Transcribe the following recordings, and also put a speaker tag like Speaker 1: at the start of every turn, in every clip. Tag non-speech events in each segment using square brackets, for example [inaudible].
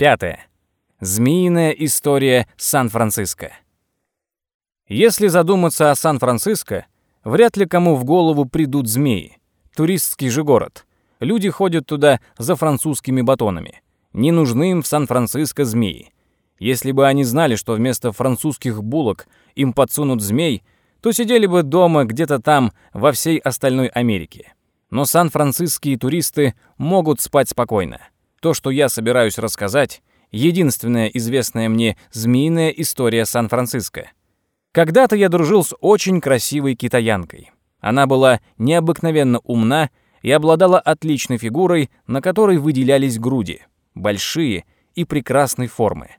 Speaker 1: Пятое. Змеиная история Сан-Франциско. Если задуматься о Сан-Франциско, вряд ли кому в голову придут змеи. Туристский же город. Люди ходят туда за французскими батонами. Не нужны им в Сан-Франциско змеи. Если бы они знали, что вместо французских булок им подсунут змей, то сидели бы дома где-то там, во всей остальной Америке. Но сан-франциские туристы могут спать спокойно. То, что я собираюсь рассказать, единственная известная мне змеиная история Сан-Франциско. Когда-то я дружил с очень красивой китаянкой. Она была необыкновенно умна и обладала отличной фигурой, на которой выделялись груди, большие и прекрасной формы.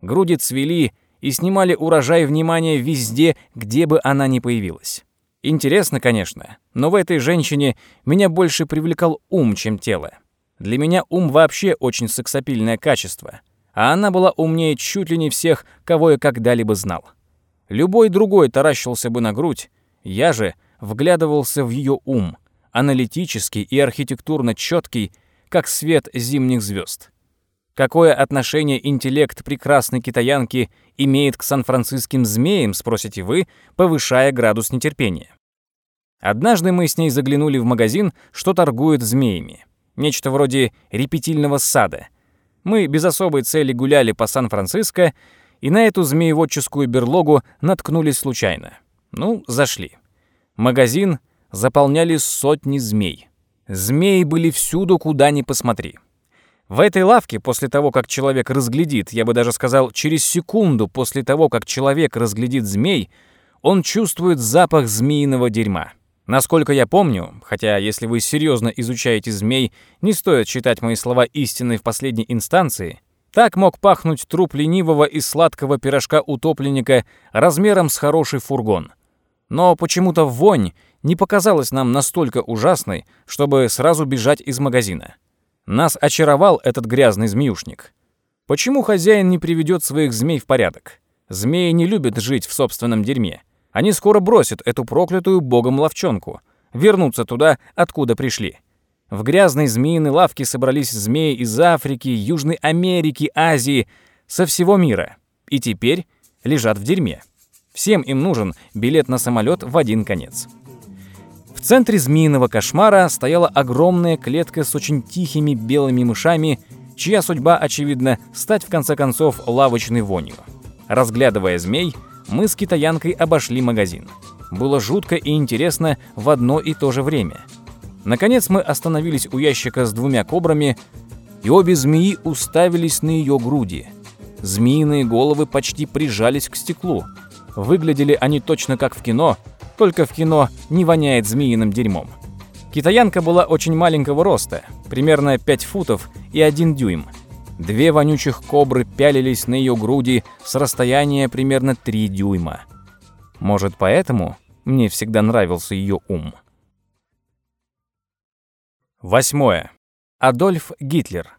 Speaker 1: Груди цвели и снимали урожай внимания везде, где бы она ни появилась. Интересно, конечно, но в этой женщине меня больше привлекал ум, чем тело. Для меня ум вообще очень сексапильное качество, а она была умнее чуть ли не всех, кого я когда-либо знал. Любой другой таращился бы на грудь, я же вглядывался в ее ум, аналитический и архитектурно четкий, как свет зимних звезд. Какое отношение интеллект прекрасной китаянки имеет к сан-франциским змеям, спросите вы, повышая градус нетерпения. Однажды мы с ней заглянули в магазин, что торгует змеями. Нечто вроде репетильного сада. Мы без особой цели гуляли по Сан-Франциско, и на эту змееводческую берлогу наткнулись случайно. Ну, зашли. Магазин заполняли сотни змей. Змеи были всюду, куда ни посмотри. В этой лавке, после того, как человек разглядит, я бы даже сказал, через секунду после того, как человек разглядит змей, он чувствует запах змеиного дерьма. Насколько я помню, хотя если вы серьезно изучаете змей, не стоит считать мои слова истиной в последней инстанции, так мог пахнуть труп ленивого и сладкого пирожка утопленника размером с хороший фургон. Но почему-то вонь не показалась нам настолько ужасной, чтобы сразу бежать из магазина. Нас очаровал этот грязный змеюшник. Почему хозяин не приведет своих змей в порядок? Змеи не любят жить в собственном дерьме. Они скоро бросят эту проклятую богом ловчонку, вернутся туда, откуда пришли. В грязной змеиной лавке собрались змеи из Африки, Южной Америки, Азии, со всего мира. И теперь лежат в дерьме. Всем им нужен билет на самолет в один конец. В центре змеиного кошмара стояла огромная клетка с очень тихими белыми мышами, чья судьба, очевидно, стать в конце концов лавочной вонью. Разглядывая змей, мы с китаянкой обошли магазин. Было жутко и интересно в одно и то же время. Наконец мы остановились у ящика с двумя кобрами, и обе змеи уставились на ее груди. Змеиные головы почти прижались к стеклу. Выглядели они точно как в кино — только в кино не воняет змеиным дерьмом. Китаянка была очень маленького роста, примерно 5 футов и 1 дюйм. Две вонючих кобры пялились на ее груди с расстояния примерно 3 дюйма. Может, поэтому мне всегда нравился ее ум. Восьмое. Адольф Гитлер.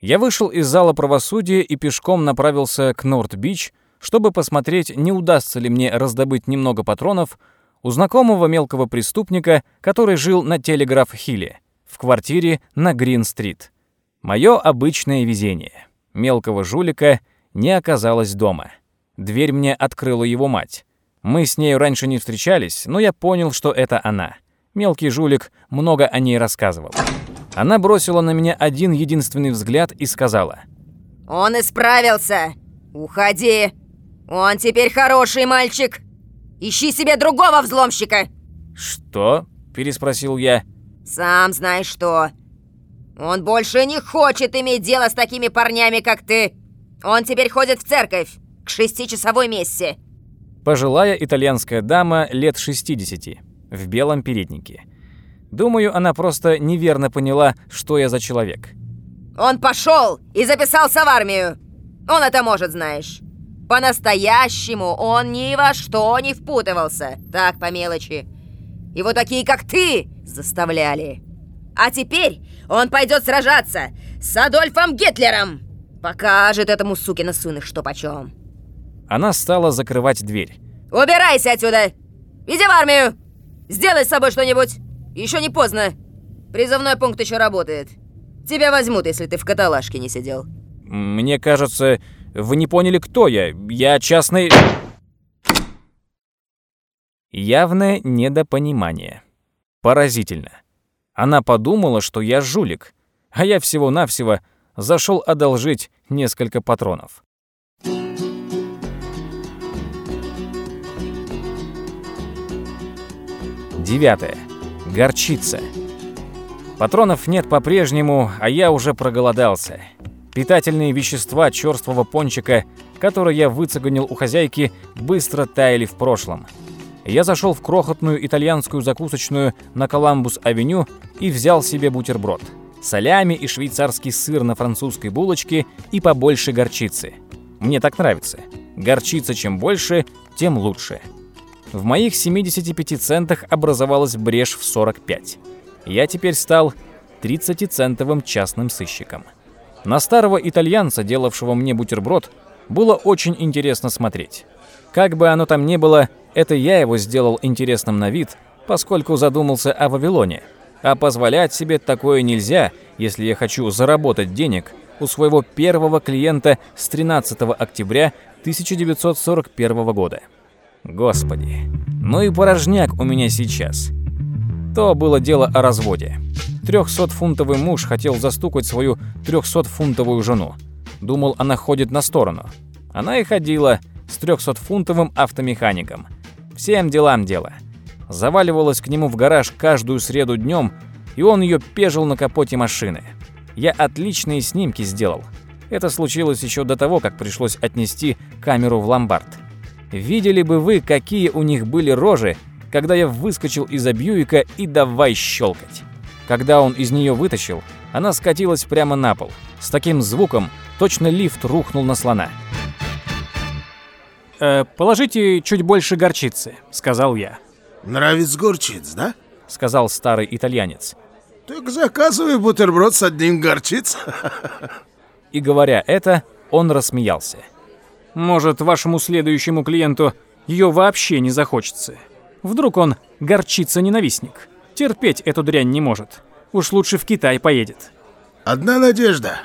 Speaker 1: Я вышел из зала правосудия и пешком направился к Норт-Бич, чтобы посмотреть, не удастся ли мне раздобыть немного патронов у знакомого мелкого преступника, который жил на Телеграф-Хилле, в квартире на Грин-стрит. Моё обычное везение. Мелкого жулика не оказалось дома. Дверь мне открыла его мать. Мы с ней раньше не встречались, но я понял, что это она. Мелкий жулик много о ней рассказывал. Она бросила на меня один единственный взгляд и сказала.
Speaker 2: «Он исправился! Уходи!» «Он теперь хороший мальчик! Ищи себе другого взломщика!»
Speaker 1: «Что?» – переспросил я.
Speaker 2: «Сам знаешь что. Он больше не хочет иметь дело с такими парнями, как ты. Он теперь ходит в церковь к шестичасовой мессе».
Speaker 1: Пожилая итальянская дама лет 60 в белом переднике. Думаю, она просто неверно поняла, что я за человек.
Speaker 2: «Он пошел и записался в армию. Он это может, знаешь». По-настоящему он ни во что не впутывался. Так, по мелочи. Его такие, как ты, заставляли. А теперь он пойдет сражаться с Адольфом Гитлером. Покажет этому сукину сыну, что почем.
Speaker 1: Она стала закрывать дверь.
Speaker 2: Убирайся отсюда! Иди в армию! Сделай с собой что-нибудь! Еще не поздно. Призывной пункт еще работает. Тебя возьмут, если ты в каталажке не сидел.
Speaker 1: Мне кажется, вы не поняли, кто я. Я частный... Явное недопонимание. Поразительно. Она подумала, что я жулик, а я всего-навсего зашел одолжить несколько патронов. Девятое. Горчица. Патронов нет по-прежнему, а я уже проголодался. Питательные вещества черствого пончика, которые я выцегонил у хозяйки, быстро таяли в прошлом. Я зашел в крохотную итальянскую закусочную на Коламбус-авеню и взял себе бутерброд. Солями и швейцарский сыр на французской булочке и побольше горчицы. Мне так нравится. Горчица чем больше, тем лучше. В моих 75 центах образовалась брешь в 45. Я теперь стал 30-центовым частным сыщиком. На старого итальянца, делавшего мне бутерброд, было очень интересно смотреть. Как бы оно там ни было, это я его сделал интересным на вид, поскольку задумался о Вавилоне. А позволять себе такое нельзя, если я хочу заработать денег у своего первого клиента с 13 октября 1941 года. Господи, ну и порожняк у меня сейчас. То было дело о разводе. Трехсотфунтовый муж хотел застукать свою трехсотфунтовую жену. Думал, она ходит на сторону. Она и ходила с трехсотфунтовым автомехаником. Всем делам дело. Заваливалась к нему в гараж каждую среду днем, и он ее пежил на капоте машины. Я отличные снимки сделал. Это случилось еще до того, как пришлось отнести камеру в ломбард. Видели бы вы, какие у них были рожи, когда я выскочил из-за Бьюика и давай щелкать. Когда он из нее вытащил, она скатилась прямо на пол. С таким звуком точно лифт рухнул на слона. «Э, «Положите чуть больше горчицы», — сказал я.
Speaker 3: «Нравится горчиц, да?»
Speaker 1: — сказал старый итальянец.
Speaker 3: «Так заказывай бутерброд с одним горчиц».
Speaker 1: И говоря это, он рассмеялся. «Может, вашему следующему клиенту ее вообще не захочется?» Вдруг он горчица-ненавистник. Терпеть эту дрянь не может. Уж лучше в Китай поедет.
Speaker 3: Одна надежда.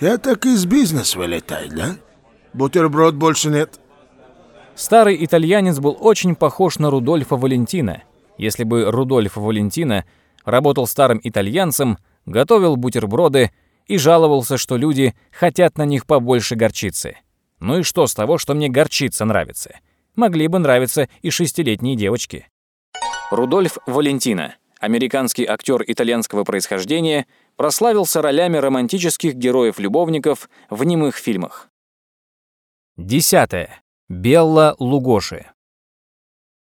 Speaker 3: Я так из бизнеса вылетай, да? Бутерброд больше нет.
Speaker 1: Старый итальянец был очень похож на Рудольфа Валентина. Если бы Рудольф Валентина работал старым итальянцем, готовил бутерброды и жаловался, что люди хотят на них побольше горчицы. Ну и что с того, что мне горчица нравится? могли бы нравиться и шестилетние девочки. Рудольф Валентино, американский актер итальянского происхождения, прославился ролями романтических героев-любовников в немых фильмах. Десятое. Белла Лугоши.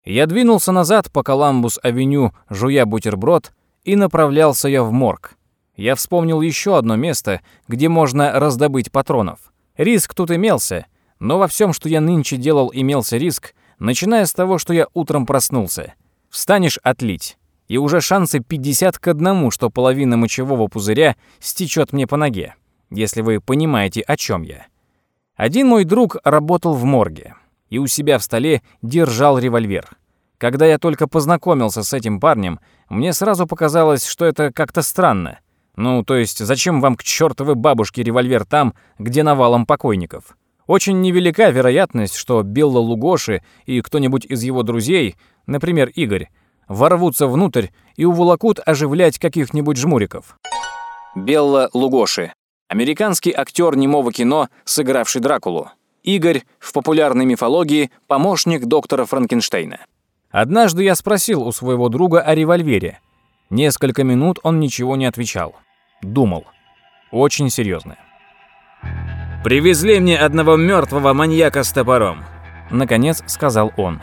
Speaker 1: Я двинулся назад по Коламбус-авеню, жуя бутерброд, и направлялся я в морг. Я вспомнил еще одно место, где можно раздобыть патронов. Риск тут имелся — но во всем, что я нынче делал, имелся риск, начиная с того, что я утром проснулся. Встанешь отлить, и уже шансы 50 к одному, что половина мочевого пузыря стечет мне по ноге, если вы понимаете, о чем я. Один мой друг работал в морге и у себя в столе держал револьвер. Когда я только познакомился с этим парнем, мне сразу показалось, что это как-то странно. Ну, то есть, зачем вам к чертовой бабушке револьвер там, где навалом покойников? Очень невелика вероятность, что Белла Лугоши и кто-нибудь из его друзей, например, Игорь, ворвутся внутрь и уволокут оживлять каких-нибудь жмуриков. Белла Лугоши. Американский актер немого кино, сыгравший Дракулу. Игорь, в популярной мифологии, помощник доктора Франкенштейна. Однажды я спросил у своего друга о револьвере. Несколько минут он ничего не отвечал. Думал. Очень серьезно.
Speaker 4: «Привезли мне одного мертвого маньяка с топором», — наконец сказал он.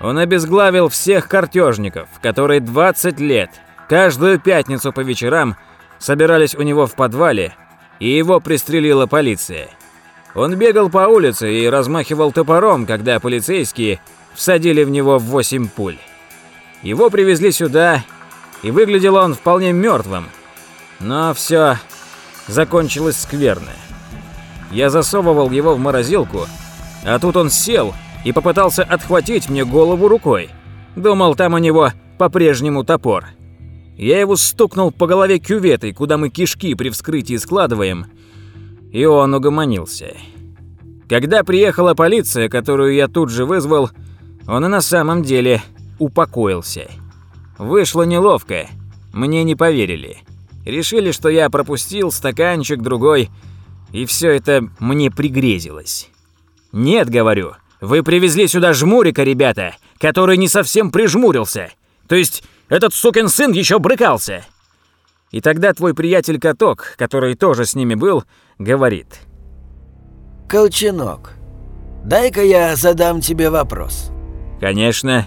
Speaker 4: «Он обезглавил всех картежников, которые 20 лет, каждую пятницу по вечерам собирались у него в подвале, и его пристрелила полиция. Он бегал по улице и размахивал топором, когда полицейские всадили в него 8 пуль. Его привезли сюда, и выглядел он вполне мертвым. Но все закончилось скверно. Я засовывал его в морозилку, а тут он сел и попытался отхватить мне голову рукой. Думал, там у него по-прежнему топор. Я его стукнул по голове кюветой, куда мы кишки при вскрытии складываем, и он угомонился. Когда приехала полиция, которую я тут же вызвал, он и на самом деле упокоился. Вышло неловко, мне не поверили. Решили, что я пропустил стаканчик другой, и все это мне пригрезилось. «Нет, — говорю, — вы привезли сюда жмурика, ребята, который не совсем прижмурился. То есть этот сукин сын еще брыкался». И тогда твой приятель Каток, который тоже с ними был, говорит.
Speaker 5: «Колченок, дай-ка я задам тебе вопрос».
Speaker 4: «Конечно».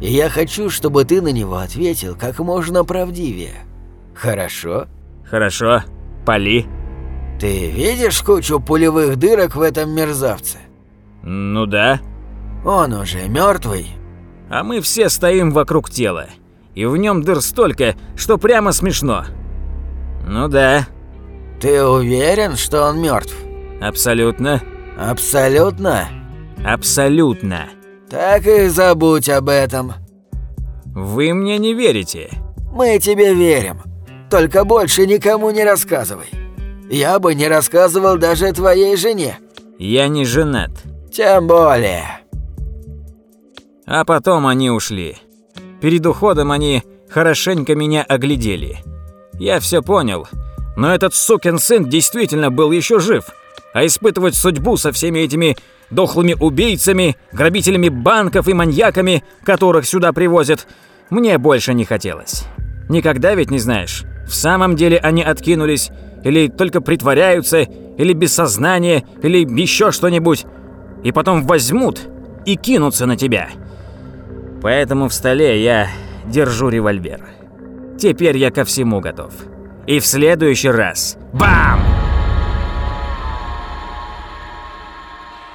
Speaker 5: «И я хочу, чтобы ты на него ответил как можно правдивее. Хорошо?»
Speaker 4: «Хорошо. Пали».
Speaker 5: «Ты видишь кучу пулевых дырок в этом мерзавце?»
Speaker 4: «Ну да».
Speaker 5: «Он уже мертвый?»
Speaker 4: «А мы все стоим вокруг тела, и в нем дыр столько, что прямо смешно». «Ну да».
Speaker 5: «Ты уверен, что он мертв?
Speaker 4: «Абсолютно».
Speaker 5: «Абсолютно?»
Speaker 4: «Абсолютно».
Speaker 5: «Так и забудь об этом».
Speaker 4: «Вы мне не верите?»
Speaker 5: «Мы тебе верим. Только больше никому не рассказывай. Я бы не рассказывал даже твоей жене».
Speaker 4: «Я не женат».
Speaker 5: «Тем более».
Speaker 4: А потом они ушли. Перед уходом они хорошенько меня оглядели. Я все понял, но этот сукин сын действительно был еще жив. А испытывать судьбу со всеми этими дохлыми убийцами, грабителями банков и маньяками, которых сюда привозят, мне больше не хотелось. Никогда ведь не знаешь, в самом деле они откинулись, или только притворяются, или без сознания, или еще что-нибудь, и потом возьмут и кинутся на тебя. Поэтому в столе я держу револьвер. Теперь я ко всему готов. И в следующий раз – бам!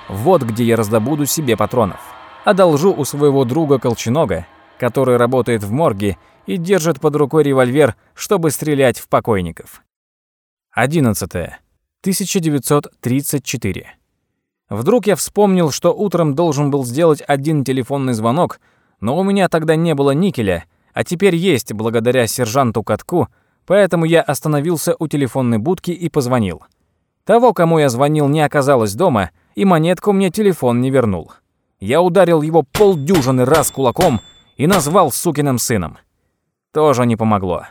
Speaker 1: Вот где я раздобуду себе патронов. Одолжу у своего друга Колченога, который работает в морге и держит под рукой револьвер, чтобы стрелять в покойников. 11. 1934. Вдруг я вспомнил, что утром должен был сделать один телефонный звонок, но у меня тогда не было никеля, а теперь есть благодаря сержанту Катку, поэтому я остановился у телефонной будки и позвонил. Того, кому я звонил, не оказалось дома, и монетку мне телефон не вернул. Я ударил его полдюжины раз кулаком и назвал сукиным сыном. Тоже не помогло.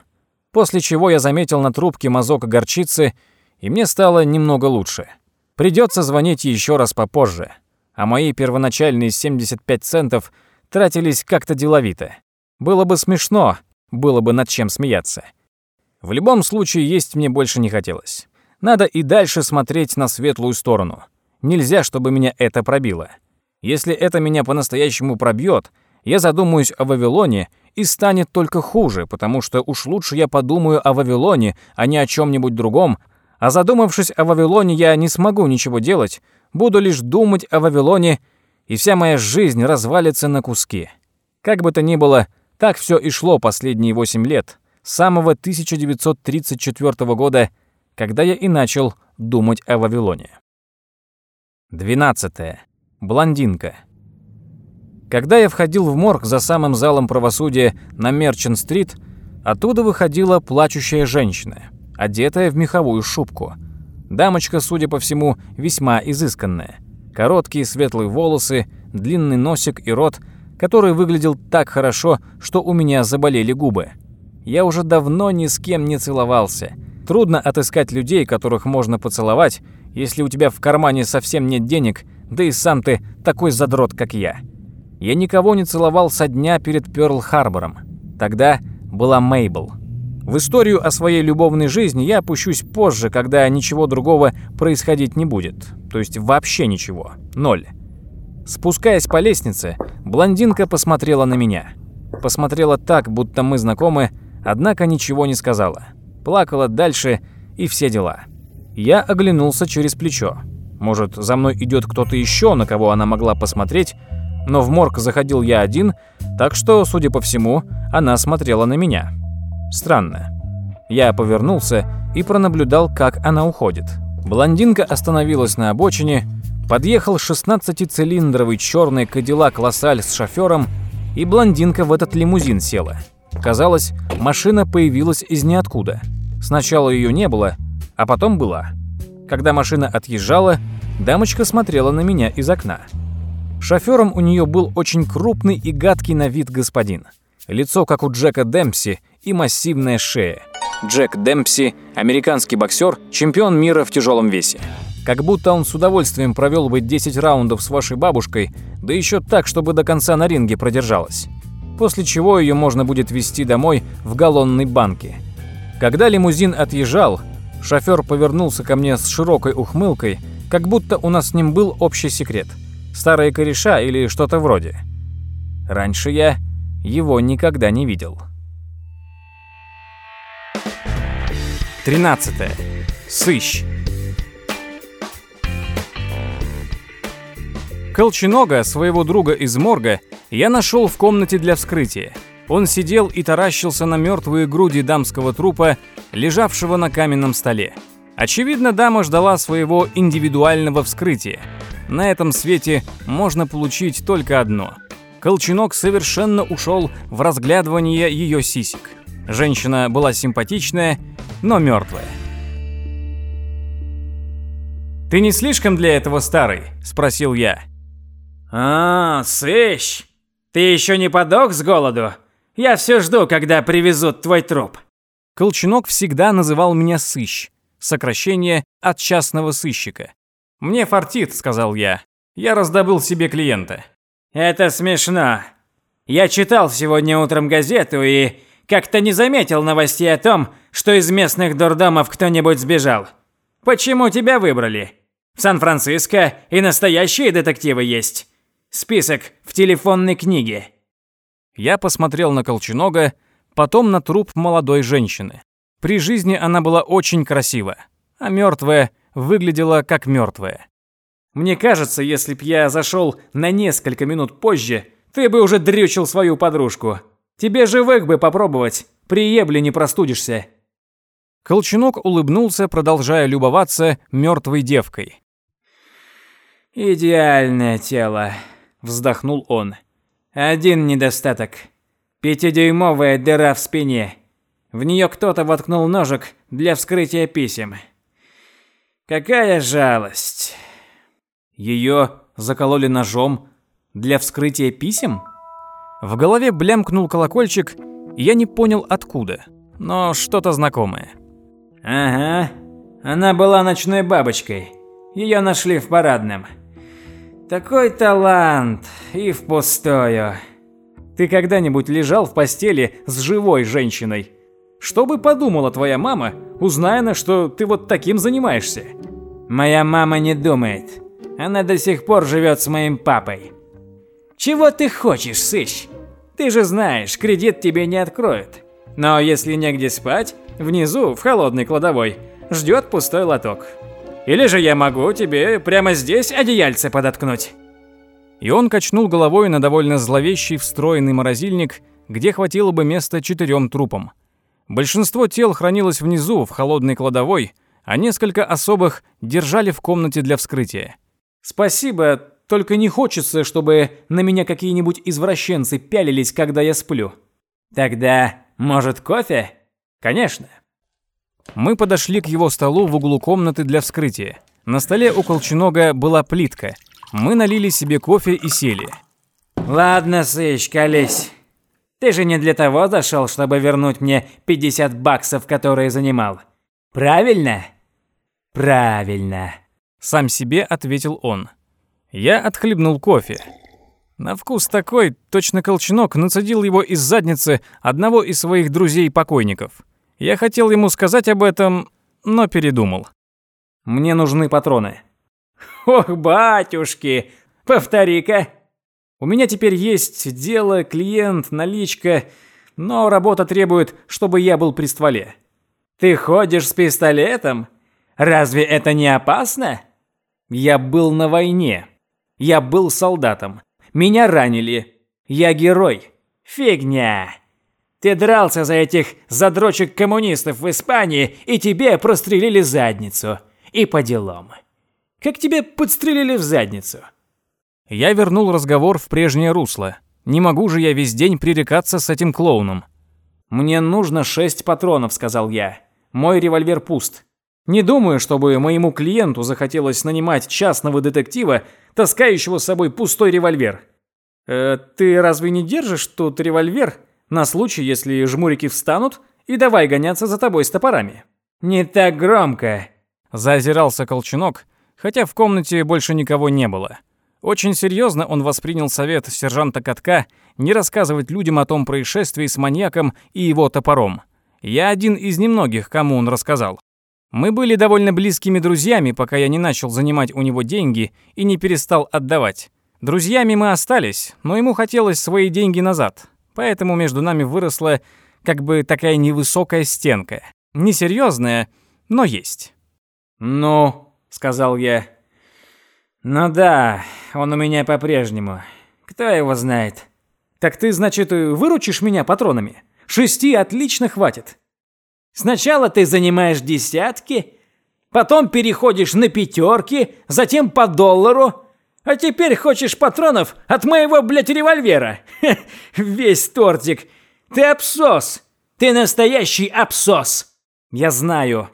Speaker 1: После чего я заметил на трубке мазок горчицы, и мне стало немного лучше. Придется звонить еще раз попозже, а мои первоначальные 75 центов тратились как-то деловито. Было бы смешно, было бы над чем смеяться. В любом случае, есть мне больше не хотелось. Надо и дальше смотреть на светлую сторону. Нельзя, чтобы меня это пробило. Если это меня по-настоящему пробьет, я задумаюсь о Вавилоне и станет только хуже, потому что уж лучше я подумаю о Вавилоне, а не о чем нибудь другом, а задумавшись о Вавилоне, я не смогу ничего делать, буду лишь думать о Вавилоне, и вся моя жизнь развалится на куски. Как бы то ни было, так все и шло последние восемь лет, с самого 1934 года, когда я и начал думать о Вавилоне. 12. Блондинка. Когда я входил в морг за самым залом правосудия на Мерчант-стрит, оттуда выходила плачущая женщина, одетая в меховую шубку. Дамочка, судя по всему, весьма изысканная. Короткие светлые волосы, длинный носик и рот, который выглядел так хорошо, что у меня заболели губы. Я уже давно ни с кем не целовался. Трудно отыскать людей, которых можно поцеловать, если у тебя в кармане совсем нет денег, да и сам ты такой задрот, как я. Я никого не целовал со дня перед Пёрл-Харбором. Тогда была Мейбл. В историю о своей любовной жизни я опущусь позже, когда ничего другого происходить не будет. То есть вообще ничего. Ноль. Спускаясь по лестнице, блондинка посмотрела на меня. Посмотрела так, будто мы знакомы, однако ничего не сказала. Плакала дальше и все дела. Я оглянулся через плечо. Может, за мной идет кто-то еще, на кого она могла посмотреть, но в морг заходил я один, так что, судя по всему, она смотрела на меня. Странно. Я повернулся и пронаблюдал, как она уходит. Блондинка остановилась на обочине, подъехал 16-цилиндровый черный кадиллак Лассаль с шофером, и блондинка в этот лимузин села. Казалось, машина появилась из ниоткуда. Сначала ее не было, а потом была. Когда машина отъезжала, дамочка смотрела на меня из окна. Шофёром у нее был очень крупный и гадкий на вид господин. Лицо, как у Джека Демпси, и массивная шея. Джек Демпси – американский боксер, чемпион мира в тяжелом весе. Как будто он с удовольствием провел бы 10 раундов с вашей бабушкой, да еще так, чтобы до конца на ринге продержалась. После чего ее можно будет везти домой в галлонной банке. Когда лимузин отъезжал, шофер повернулся ко мне с широкой ухмылкой, как будто у нас с ним был общий секрет. Старые кореша или что-то вроде. Раньше я его никогда не видел. 13. Сыщ. Колченога, своего друга из морга, я нашел в комнате для вскрытия. Он сидел и таращился на мертвые груди дамского трупа, лежавшего на каменном столе. Очевидно, дама ждала своего индивидуального вскрытия. На этом свете можно получить только одно. Колченок совершенно ушел в разглядывание ее сисек. Женщина была симпатичная, но мертвая. «Ты не слишком для этого старый?» – спросил я.
Speaker 4: «А, сыщ, ты еще не подох с голоду? Я все жду, когда привезут твой труп».
Speaker 1: Колченок всегда называл меня сыщ, сокращение от частного сыщика. «Мне фартит», — сказал я. «Я раздобыл себе клиента».
Speaker 4: «Это смешно. Я читал сегодня утром газету и как-то не заметил новостей о том, что из местных дурдомов кто-нибудь сбежал. Почему тебя выбрали? В Сан-Франциско и настоящие детективы есть. Список в телефонной книге.
Speaker 1: Я посмотрел на Колченога, потом на труп молодой женщины. При жизни она была очень красива, а мертвая выглядела как мертвая. Мне кажется, если б я зашел на несколько минут позже, ты бы уже дрючил свою подружку. Тебе живых бы попробовать, при ебле не простудишься. Колченок улыбнулся, продолжая любоваться мертвой девкой.
Speaker 4: «Идеальное тело», вздохнул он. Один недостаток. Пятидюймовая дыра в спине. В нее кто-то воткнул ножик для вскрытия писем. Какая жалость.
Speaker 1: Ее закололи ножом для вскрытия писем? В голове блямкнул колокольчик, и я не понял откуда, но что-то знакомое.
Speaker 4: Ага. Она была ночной бабочкой. Ее нашли в парадном. Такой талант и впустую.
Speaker 1: Ты когда-нибудь лежал в постели с живой женщиной? Что бы подумала твоя мама, узная, на что ты вот таким занимаешься?
Speaker 4: Моя мама не думает. Она до сих пор живет с моим папой. Чего ты хочешь, сыщ? Ты же знаешь, кредит тебе не откроют. Но если негде спать, внизу, в холодной кладовой, ждет пустой лоток. Или же я могу тебе прямо здесь одеяльце подоткнуть».
Speaker 1: И он качнул головой на довольно зловещий встроенный морозильник, где хватило бы места четырем трупам. Большинство тел хранилось внизу, в холодной кладовой, а несколько особых держали в комнате для вскрытия. «Спасибо, только не хочется, чтобы на меня какие-нибудь извращенцы пялились, когда я сплю».
Speaker 4: «Тогда, может, кофе?»
Speaker 1: «Конечно». Мы подошли к его столу в углу комнаты для вскрытия. На столе у Колченога была плитка. Мы налили себе кофе и сели.
Speaker 4: «Ладно, сыщ, колись. Ты же не для того зашел, чтобы вернуть мне 50 баксов, которые занимал. Правильно?» «Правильно», —
Speaker 1: сам себе ответил он. Я отхлебнул кофе. На вкус такой, точно Колченок нацедил его из задницы одного из своих друзей-покойников. Я хотел ему сказать об этом, но передумал. Мне нужны патроны.
Speaker 4: Ох, батюшки, повтори-ка.
Speaker 1: У меня теперь есть дело, клиент, наличка, но работа требует, чтобы я был при стволе.
Speaker 4: Ты ходишь с пистолетом? Разве это не опасно?
Speaker 1: Я был на войне. Я был солдатом. Меня ранили. Я герой.
Speaker 4: Фигня. Ты дрался за этих задрочек коммунистов в Испании, и тебе прострелили задницу. И по делам. Как тебе подстрелили в задницу?
Speaker 1: Я вернул разговор в прежнее русло. Не могу же я весь день пререкаться с этим клоуном. «Мне нужно шесть патронов», — сказал я. «Мой револьвер пуст. Не думаю, чтобы моему клиенту захотелось нанимать частного детектива, таскающего с собой пустой револьвер. Э, ты разве не держишь тут револьвер на случай, если жмурики встанут и давай гоняться за тобой с топорами?» «Не так громко», — заозирался Колченок, хотя в комнате больше никого не было. Очень серьезно он воспринял совет сержанта Катка не рассказывать людям о том происшествии с маньяком и его топором. Я один из немногих, кому он рассказал. Мы были довольно близкими друзьями, пока я не начал занимать у него деньги и не перестал отдавать. Друзьями мы остались, но ему хотелось свои деньги назад. Поэтому между нами выросла как бы такая невысокая стенка. Несерьезная, но есть. «Ну», — сказал я. «Ну да, он у меня по-прежнему. Кто его знает?» «Так ты, значит, выручишь меня патронами? Шести отлично хватит. Сначала ты занимаешь десятки, потом переходишь на пятерки, затем по доллару, а теперь хочешь патронов от моего, блядь, револьвера. Хе, [laughs] весь тортик. Ты абсос. Ты настоящий абсос. Я знаю.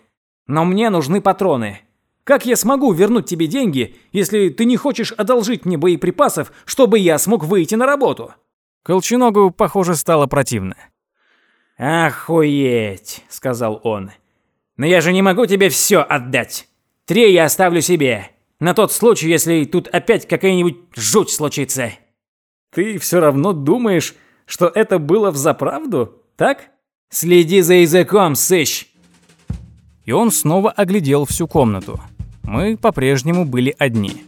Speaker 1: Но мне нужны патроны. Как я смогу вернуть тебе деньги, если ты не хочешь одолжить мне боеприпасов, чтобы я смог выйти на работу? Колченогу, похоже, стало противно. «Охуеть!» — сказал он. «Но я же не могу тебе все отдать. Три я оставлю себе. На тот случай, если тут опять какая-нибудь жуть случится». «Ты все равно думаешь, что это было взаправду, так?» «Следи за языком, сыщ!» И он снова оглядел всю комнату. Мы по-прежнему были одни.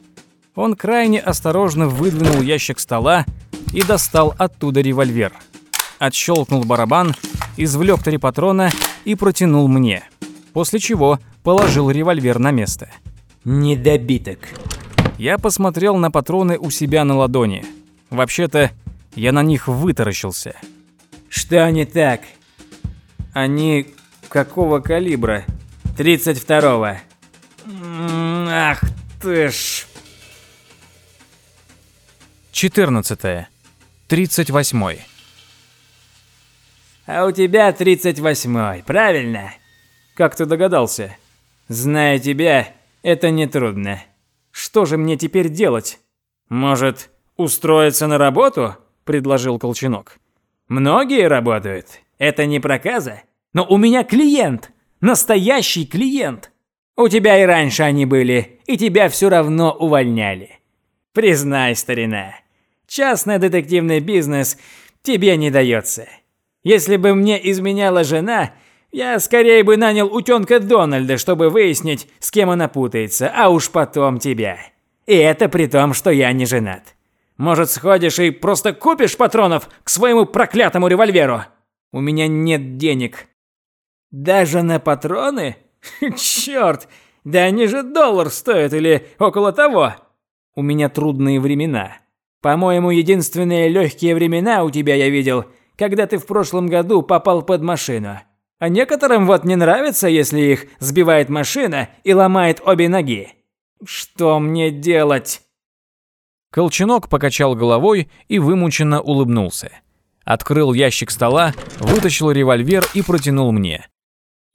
Speaker 1: Он крайне осторожно выдвинул ящик стола и достал оттуда револьвер. Отщелкнул барабан извлек три патрона и протянул мне, после чего положил револьвер на место. «Недобиток». Я посмотрел на патроны у себя на ладони. Вообще-то, я на них вытаращился. «Что не так?» «Они какого калибра?» «32-го». «Ах ты ж...» 14. 38. А у тебя 38-й, правильно? Как ты догадался? Зная тебя, это нетрудно. Что же мне теперь делать? Может, устроиться на работу? Предложил Колченок. Многие работают. Это не проказа. Но у меня клиент. Настоящий клиент. У тебя и раньше они были, и тебя все равно увольняли. Признай, старина, частный детективный бизнес тебе не дается. Если бы мне изменяла жена, я скорее бы нанял утенка Дональда, чтобы выяснить, с кем она путается, а уж потом тебя. И это при том, что я не женат. Может, сходишь и просто купишь патронов к своему проклятому револьверу? У меня нет денег. Даже на патроны? [laughs] Черт, да они же доллар стоят или около того. У меня трудные времена. По-моему, единственные легкие времена у тебя я видел – когда ты в прошлом году попал под машину. А некоторым вот не нравится, если их сбивает машина и ломает обе ноги. Что мне делать?»
Speaker 4: Колченок покачал головой и вымученно улыбнулся. Открыл ящик стола, вытащил револьвер и протянул мне.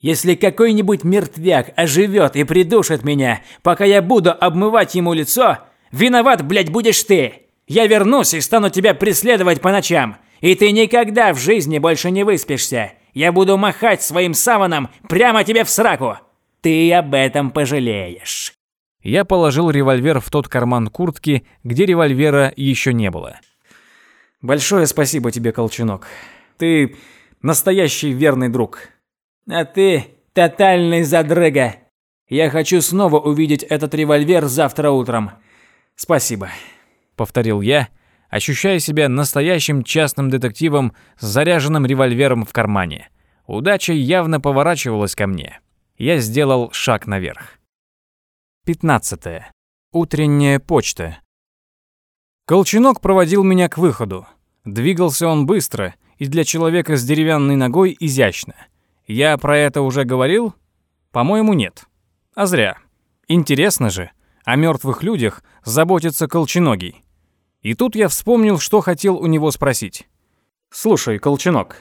Speaker 1: «Если какой-нибудь мертвяк оживет и придушит меня, пока я буду обмывать ему лицо, виноват, блядь, будешь ты! Я вернусь и стану тебя преследовать по ночам, и ты никогда в жизни больше не выспишься. Я буду махать своим саваном прямо тебе в сраку. Ты об этом пожалеешь.
Speaker 4: Я положил револьвер в тот карман куртки, где револьвера еще не было.
Speaker 1: Большое спасибо тебе, Колченок. Ты настоящий верный друг. А ты тотальный задрыга. Я хочу снова увидеть этот револьвер завтра утром. Спасибо, повторил я ощущая себя настоящим частным детективом с заряженным револьвером в кармане. Удача явно поворачивалась ко мне. Я сделал шаг наверх. 15. Утренняя почта. Колченок проводил меня к выходу. Двигался он быстро и для человека с деревянной ногой изящно. Я про это уже говорил? По-моему, нет. А зря. Интересно же, о мертвых людях заботится Колченогий. И тут я вспомнил, что хотел у него спросить. «Слушай, Колченок,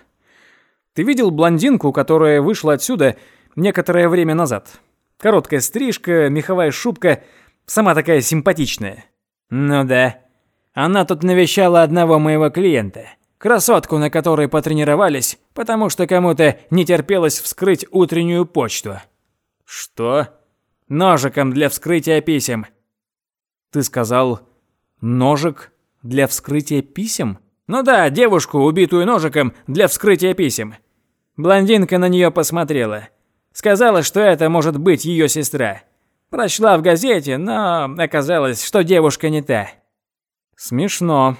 Speaker 1: Ты видел блондинку, которая вышла отсюда некоторое время назад? Короткая стрижка, меховая шубка, сама такая симпатичная.
Speaker 6: Ну да. Она тут навещала одного моего клиента. Красотку, на которой потренировались, потому что кому-то не терпелось вскрыть утреннюю почту.
Speaker 1: Что?
Speaker 6: Ножиком для вскрытия писем.
Speaker 1: Ты сказал ножик для вскрытия писем?
Speaker 6: Ну да, девушку, убитую ножиком для вскрытия писем. Блондинка на нее посмотрела. Сказала, что это может быть ее сестра. Прочла в газете, но оказалось, что девушка не та.
Speaker 1: Смешно.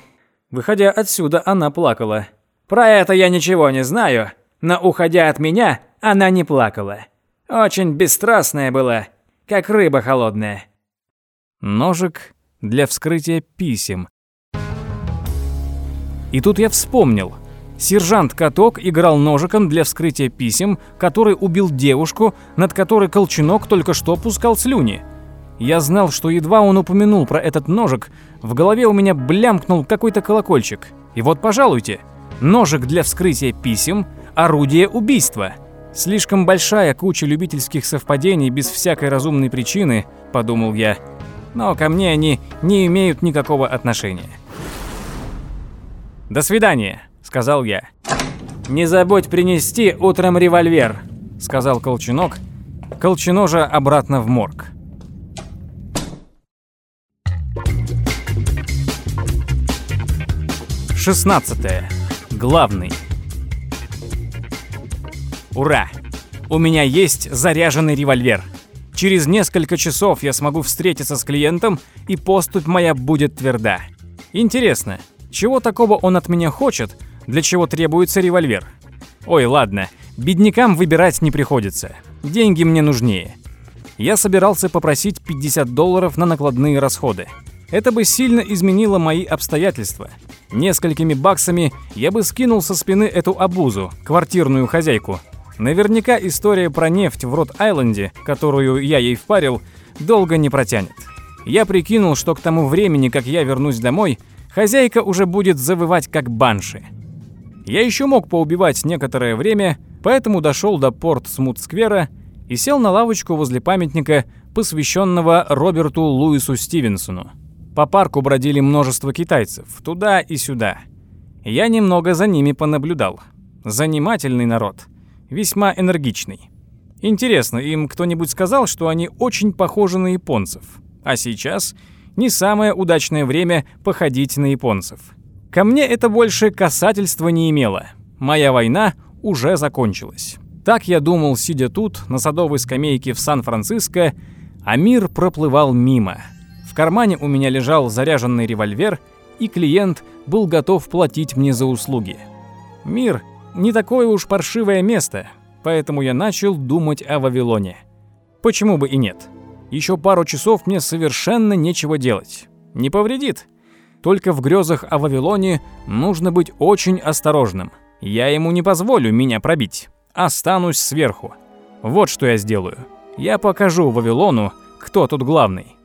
Speaker 1: Выходя отсюда, она плакала.
Speaker 6: Про это я ничего не знаю, но уходя от меня, она не плакала. Очень бесстрастная была, как рыба холодная.
Speaker 1: Ножик для вскрытия писем. И тут я вспомнил. Сержант Каток играл ножиком для вскрытия писем, который убил девушку, над которой Колченок только что пускал слюни. Я знал, что едва он упомянул про этот ножик, в голове у меня блямкнул какой-то колокольчик. И вот, пожалуйте, ножик для вскрытия писем – орудие убийства. Слишком большая куча любительских совпадений без всякой разумной причины, подумал я. Но ко мне они не имеют никакого отношения. «До свидания», — сказал я.
Speaker 6: «Не забудь принести утром револьвер», — сказал Колченок.
Speaker 1: Колченожа обратно в морг. Шестнадцатое. Главный. Ура! У меня есть заряженный револьвер. Через несколько часов я смогу встретиться с клиентом, и поступь моя будет тверда. Интересно, чего такого он от меня хочет, для чего требуется револьвер? Ой, ладно, беднякам выбирать не приходится. Деньги мне нужнее. Я собирался попросить 50 долларов на накладные расходы. Это бы сильно изменило мои обстоятельства. Несколькими баксами я бы скинул со спины эту обузу, квартирную хозяйку. Наверняка история про нефть в Рот-Айленде, которую я ей впарил, долго не протянет. Я прикинул, что к тому времени, как я вернусь домой, хозяйка уже будет завывать как банши. Я еще мог поубивать некоторое время, поэтому дошел до порт Смут-сквера и сел на лавочку возле памятника, посвященного Роберту Луису Стивенсону. По парку бродили множество китайцев, туда и сюда. Я немного за ними понаблюдал. Занимательный народ. Весьма энергичный. Интересно, им кто-нибудь сказал, что они очень похожи на японцев? А сейчас не самое удачное время походить на японцев. Ко мне это больше касательства не имело. Моя война уже закончилась. Так я думал, сидя тут, на садовой скамейке в Сан-Франциско, а мир проплывал мимо – в кармане у меня лежал заряженный револьвер, и клиент был готов платить мне за услуги. Мир не такое уж паршивое место, поэтому я начал думать о Вавилоне. Почему бы и нет? Еще пару часов мне совершенно нечего делать. Не повредит. Только в грезах о Вавилоне нужно быть очень осторожным. Я ему не позволю меня пробить. Останусь сверху. Вот что я сделаю. Я покажу Вавилону, кто тут главный.